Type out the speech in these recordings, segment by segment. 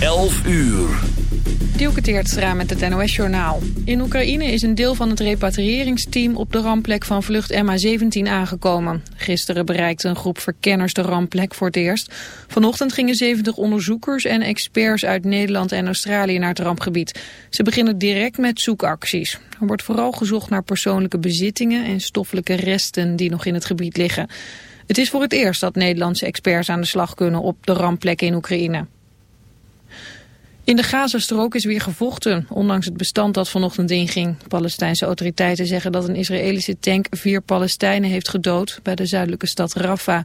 11 uur. Dielke Teertstra met het NOS-journaal. In Oekraïne is een deel van het repatrieringsteam op de rampplek van vlucht MH17 aangekomen. Gisteren bereikte een groep verkenners de rampplek voor het eerst. Vanochtend gingen 70 onderzoekers en experts uit Nederland en Australië naar het rampgebied. Ze beginnen direct met zoekacties. Er wordt vooral gezocht naar persoonlijke bezittingen en stoffelijke resten die nog in het gebied liggen. Het is voor het eerst dat Nederlandse experts aan de slag kunnen op de rampplek in Oekraïne. In de Gazastrook is weer gevochten, ondanks het bestand dat vanochtend inging. Palestijnse autoriteiten zeggen dat een Israëlische tank vier Palestijnen heeft gedood bij de zuidelijke stad Rafah.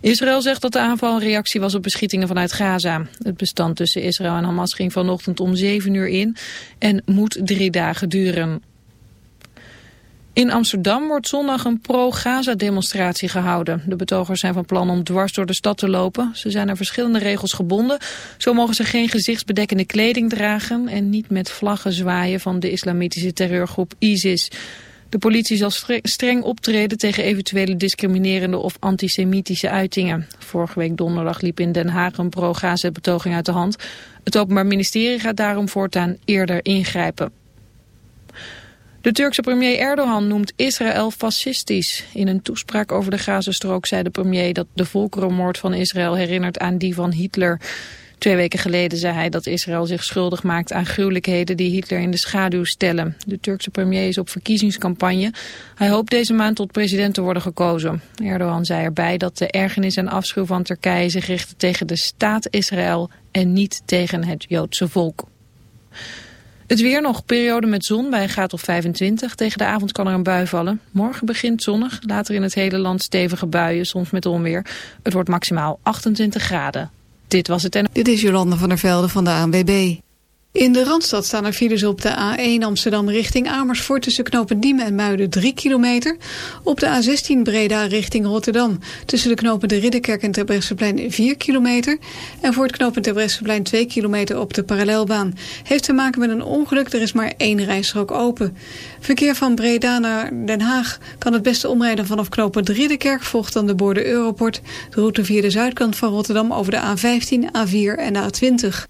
Israël zegt dat de aanval een reactie was op beschietingen vanuit Gaza. Het bestand tussen Israël en Hamas ging vanochtend om zeven uur in en moet drie dagen duren. In Amsterdam wordt zondag een pro-Gaza-demonstratie gehouden. De betogers zijn van plan om dwars door de stad te lopen. Ze zijn aan verschillende regels gebonden. Zo mogen ze geen gezichtsbedekkende kleding dragen... en niet met vlaggen zwaaien van de islamitische terreurgroep ISIS. De politie zal streng optreden tegen eventuele discriminerende of antisemitische uitingen. Vorige week donderdag liep in Den Haag een pro-Gaza-betoging uit de hand. Het Openbaar Ministerie gaat daarom voortaan eerder ingrijpen. De Turkse premier Erdogan noemt Israël fascistisch. In een toespraak over de Gazastrook zei de premier dat de volkerenmoord van Israël herinnert aan die van Hitler. Twee weken geleden zei hij dat Israël zich schuldig maakt aan gruwelijkheden die Hitler in de schaduw stellen. De Turkse premier is op verkiezingscampagne. Hij hoopt deze maand tot president te worden gekozen. Erdogan zei erbij dat de ergernis en afschuw van Turkije zich richten tegen de staat Israël en niet tegen het Joodse volk. Het weer nog, periode met zon bij graad of 25. Tegen de avond kan er een bui vallen. Morgen begint zonnig, later in het hele land stevige buien, soms met onweer. Het wordt maximaal 28 graden. Dit was het en... Dit is Jolande van der Velde van de ANWB. In de Randstad staan er files op de A1 Amsterdam richting Amersfoort... tussen knopen Diemen en Muiden 3 kilometer. Op de A16 Breda richting Rotterdam... tussen de knopen de Ridderkerk en Terbrechtseplein 4 kilometer. En voor het knopen Terbrechtseplein 2 kilometer op de parallelbaan. Heeft te maken met een ongeluk, er is maar één rijstrook open. Verkeer van Breda naar Den Haag kan het beste omrijden vanaf knopen de Ridderkerk... volgt dan de borden Europort. De route via de zuidkant van Rotterdam over de A15, A4 en A20.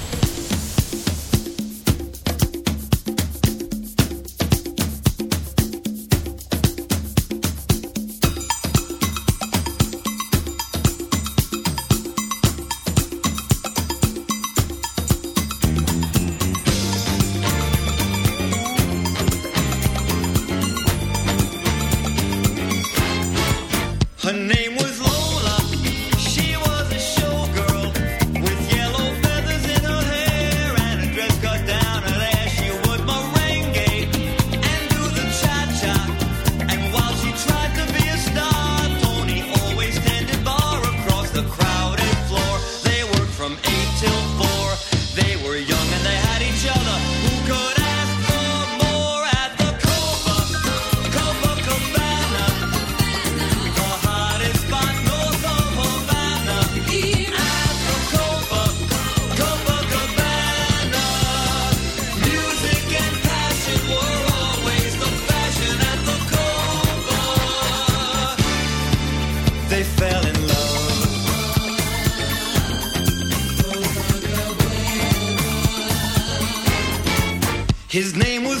His name was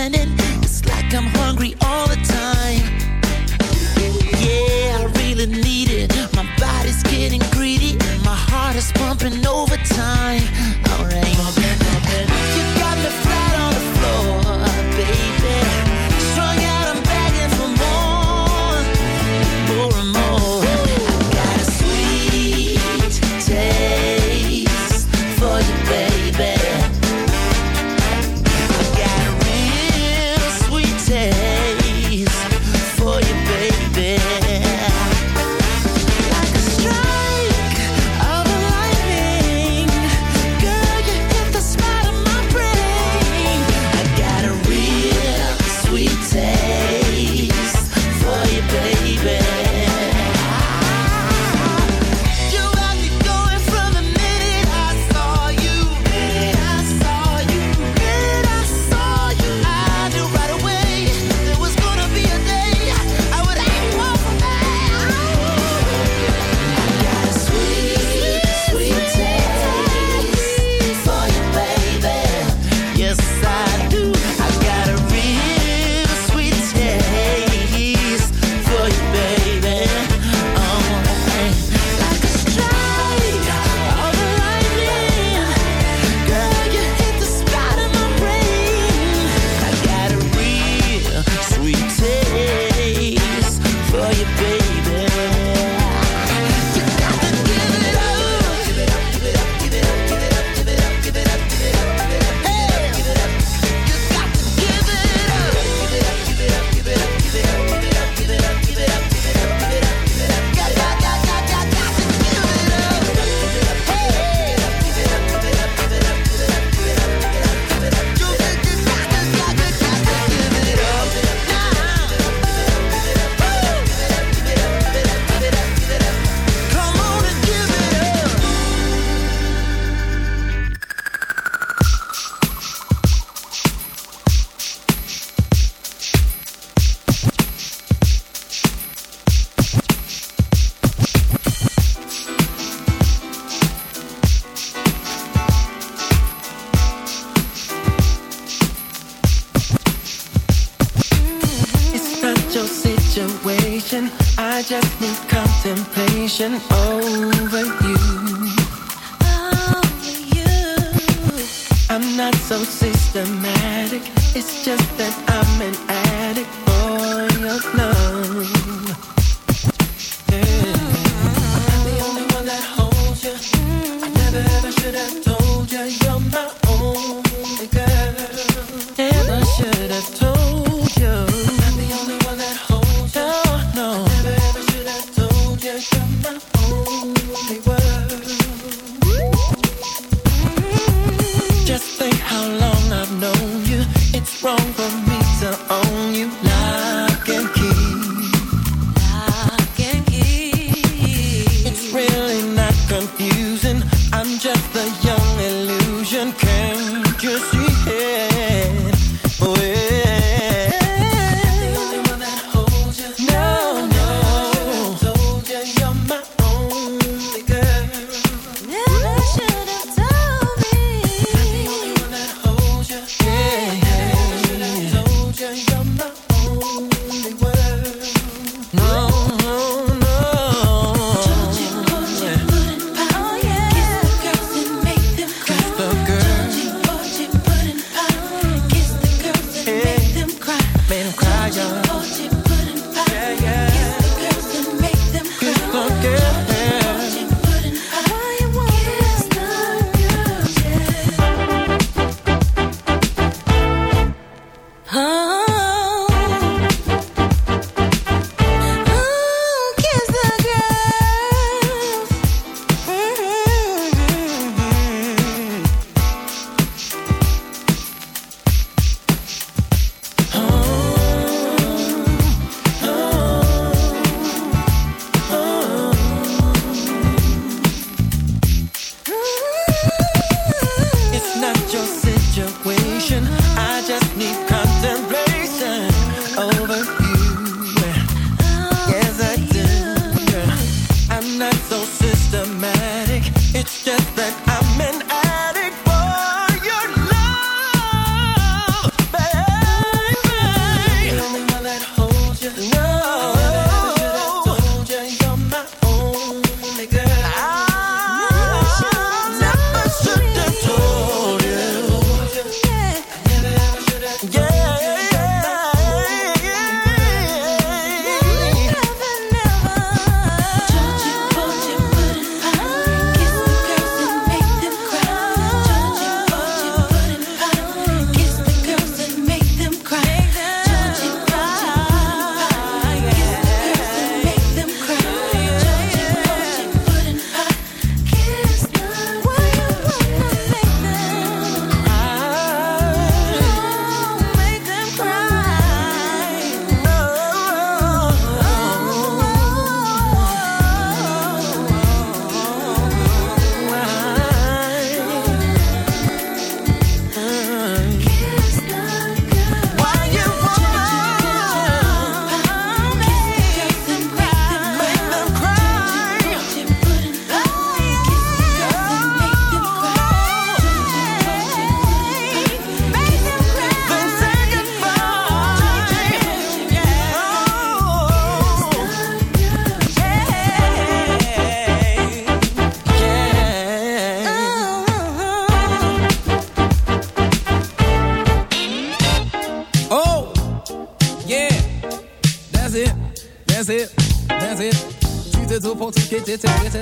standing attention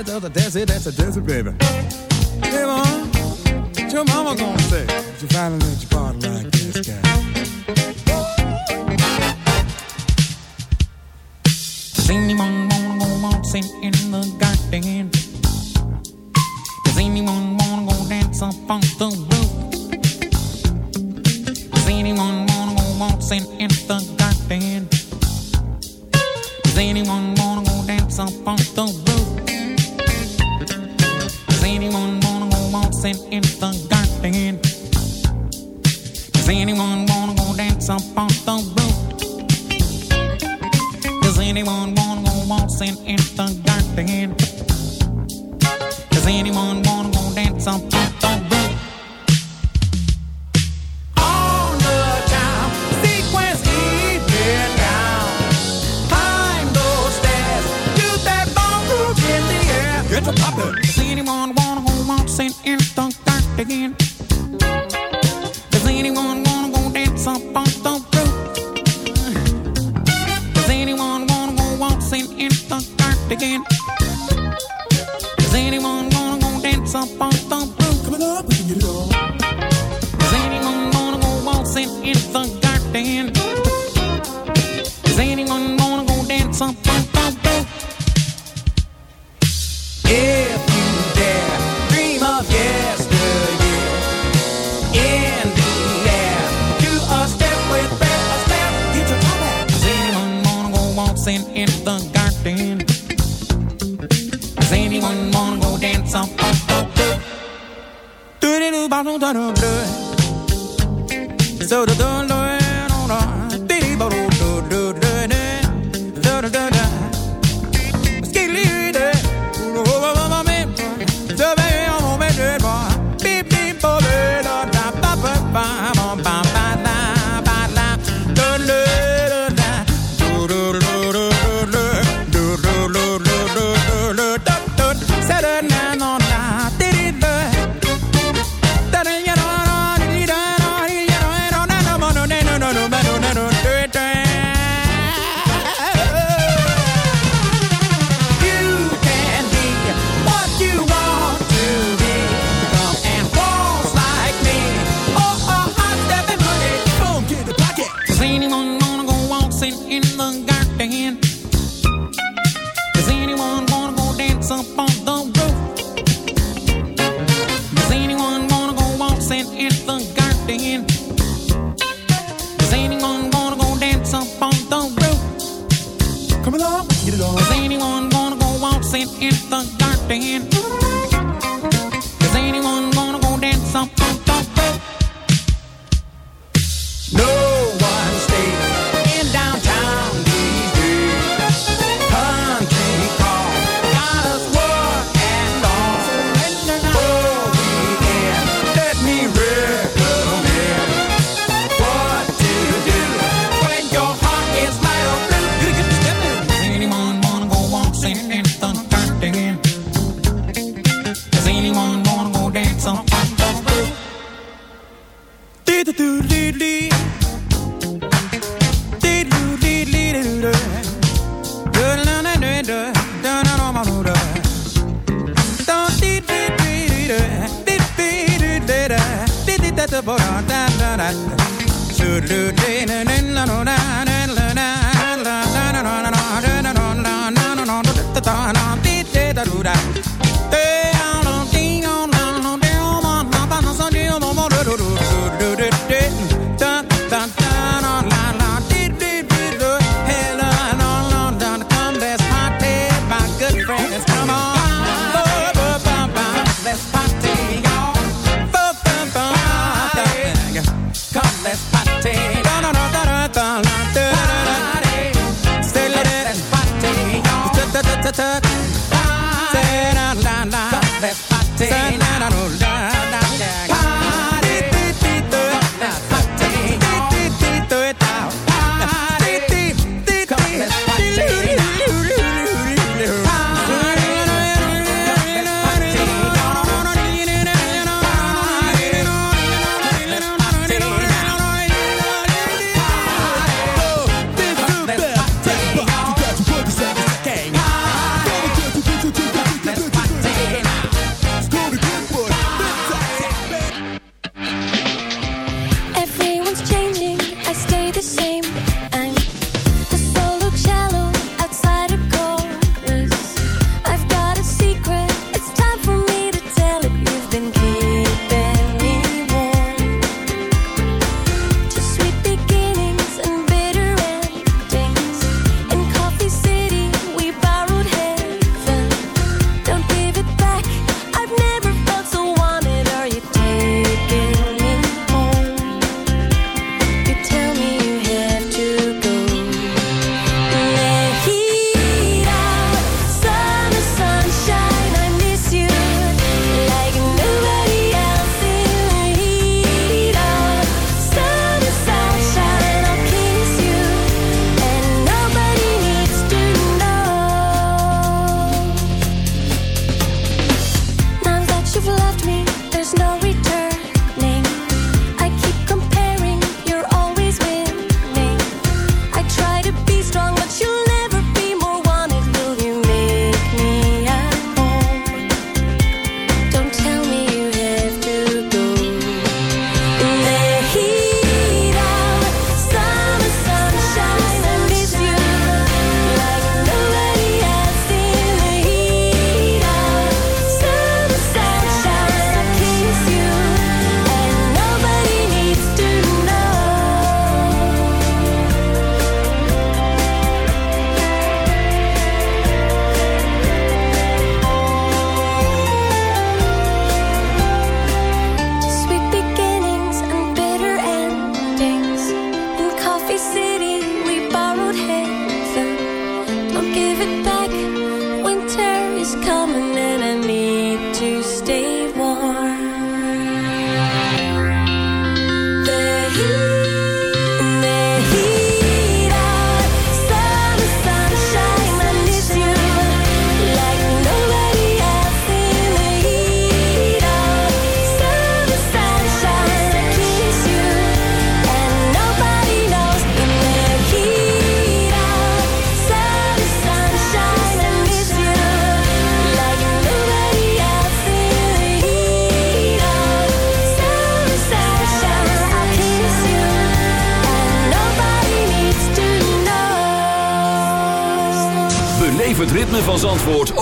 That's a desert, that's a desert, baby.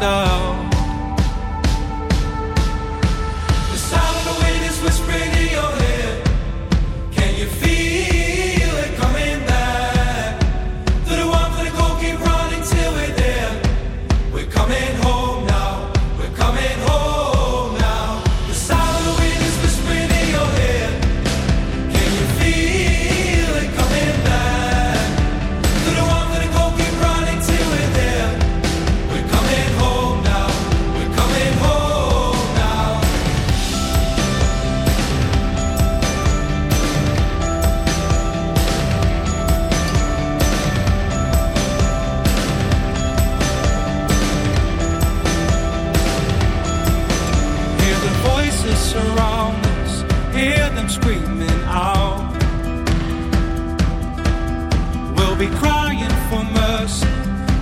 myself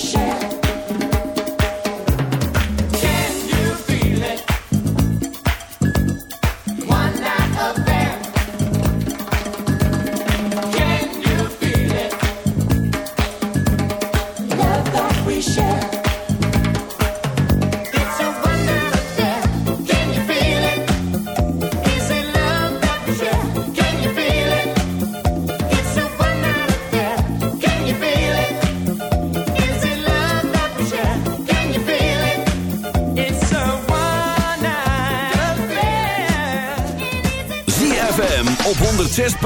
share.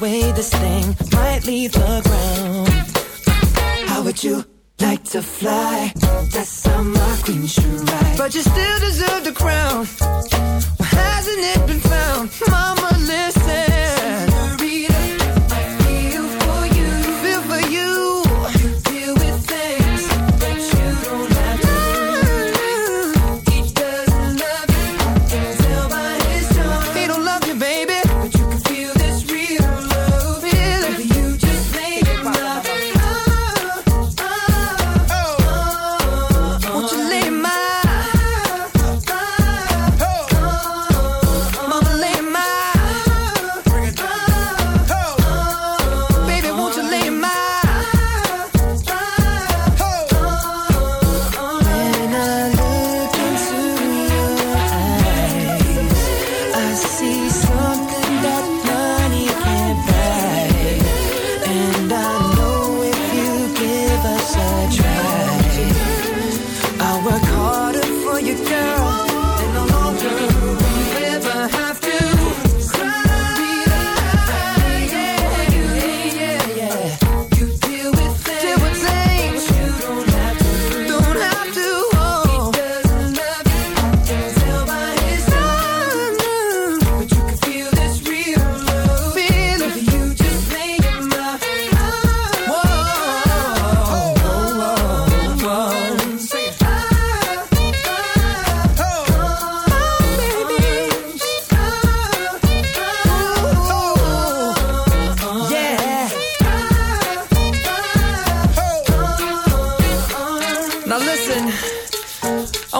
Way, this thing might leave the ground. How would you like to fly? That's how my queen should ride. But you still deserve the crown. Why hasn't it been found? Mama, listen.